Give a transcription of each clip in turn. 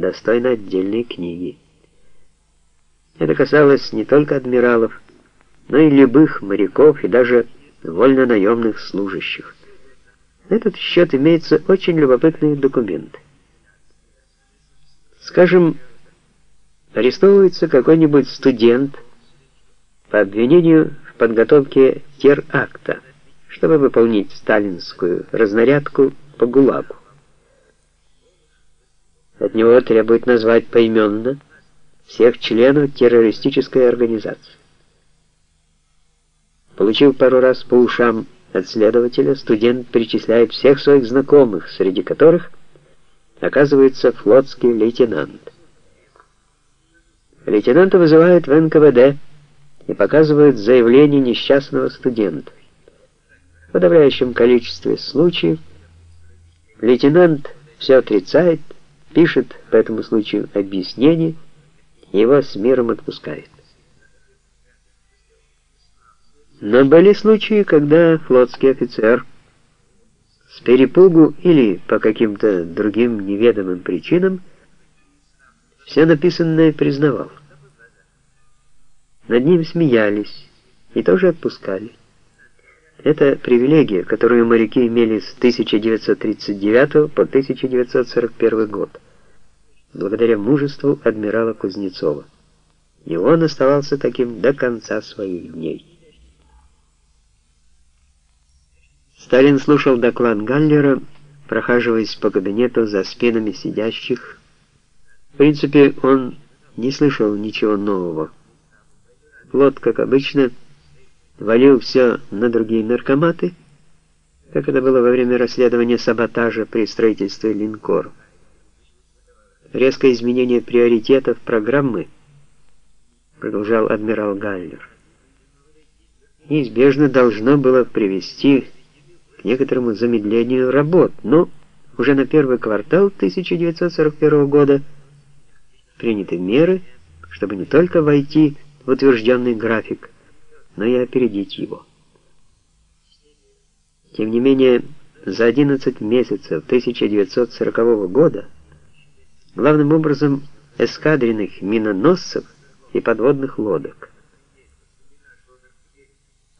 достойно отдельной книги. Это касалось не только адмиралов, но и любых моряков и даже вольно-наемных служащих. На этот счет имеются очень любопытные документы. Скажем, арестовывается какой-нибудь студент по обвинению в подготовке теракта, чтобы выполнить сталинскую разнарядку по ГУЛАГу. От него требуют назвать поименно всех членов террористической организации. Получив пару раз по ушам от следователя, студент перечисляет всех своих знакомых, среди которых оказывается флотский лейтенант. Лейтенанта вызывают в НКВД и показывают заявление несчастного студента. В подавляющем количестве случаев лейтенант все отрицает, пишет по этому случаю объяснение, его с миром отпускает. Но были случаи, когда флотский офицер с перепугу или по каким-то другим неведомым причинам все написанное признавал. Над ним смеялись и тоже отпускали. Это привилегия, которую моряки имели с 1939 по 1941 год, благодаря мужеству адмирала Кузнецова. И он оставался таким до конца своих дней. Сталин слушал доклад Галлера, прохаживаясь по кабинету за спинами сидящих. В принципе, он не слышал ничего нового. Флот, как обычно, валил все на другие наркоматы, как это было во время расследования саботажа при строительстве линкора. Резкое изменение приоритетов программы, продолжал адмирал Галлер, неизбежно должно было привести к некоторому замедлению работ, но уже на первый квартал 1941 года приняты меры, чтобы не только войти в утвержденный график, но и опередить его. Тем не менее, за 11 месяцев 1940 года главным образом эскадренных миноносцев и подводных лодок.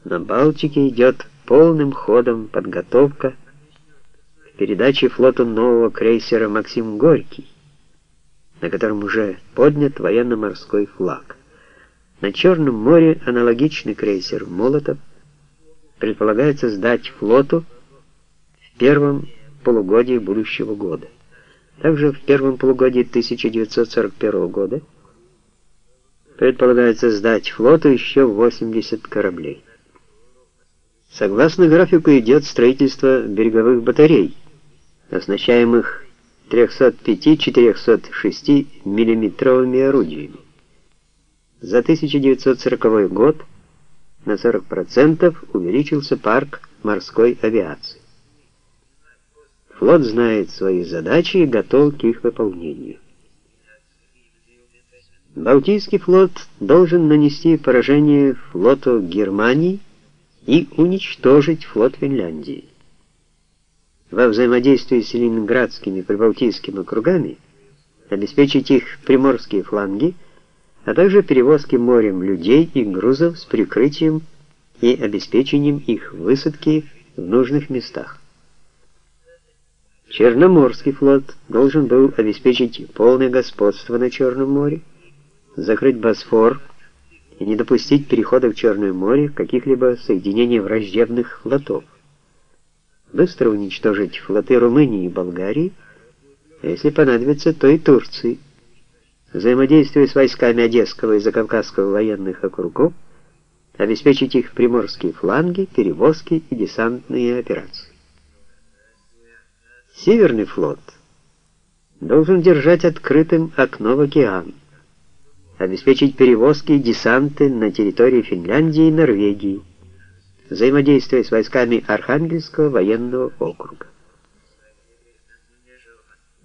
На Балтике идет полным ходом подготовка к передаче флоту нового крейсера «Максим Горький», на котором уже поднят военно-морской флаг. На Черном море аналогичный крейсер «Молотов» предполагается сдать флоту в первом полугодии будущего года. Также в первом полугодии 1941 года предполагается сдать флоту еще 80 кораблей. Согласно графику идет строительство береговых батарей, оснащаемых 305-406 миллиметровыми орудиями. За 1940 год на 40% увеличился парк морской авиации. Флот знает свои задачи и готов к их выполнению. Балтийский флот должен нанести поражение флоту Германии и уничтожить флот Финляндии. Во взаимодействии с ленинградскими и прибалтийскими округами обеспечить их приморские фланги – а также перевозки морем людей и грузов с прикрытием и обеспечением их высадки в нужных местах. Черноморский флот должен был обеспечить полное господство на Черном море, закрыть Босфор и не допустить перехода в Черное море каких-либо соединений враждебных флотов. Быстро уничтожить флоты Румынии и Болгарии, а если понадобится, то и Турции – взаимодействуя с войсками Одесского и Закавказского военных округов, обеспечить их приморские фланги, перевозки и десантные операции. Северный флот должен держать открытым окно в океан, обеспечить перевозки и десанты на территории Финляндии и Норвегии, взаимодействуя с войсками Архангельского военного округа.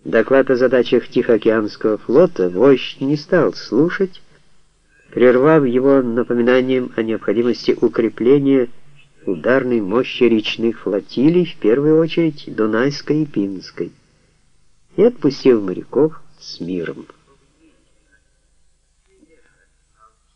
Доклад о задачах Тихоокеанского флота вождь не стал слушать, прервав его напоминанием о необходимости укрепления ударной мощи речных флотилий, в первую очередь Дунайской и Пинской, и отпустив моряков с миром.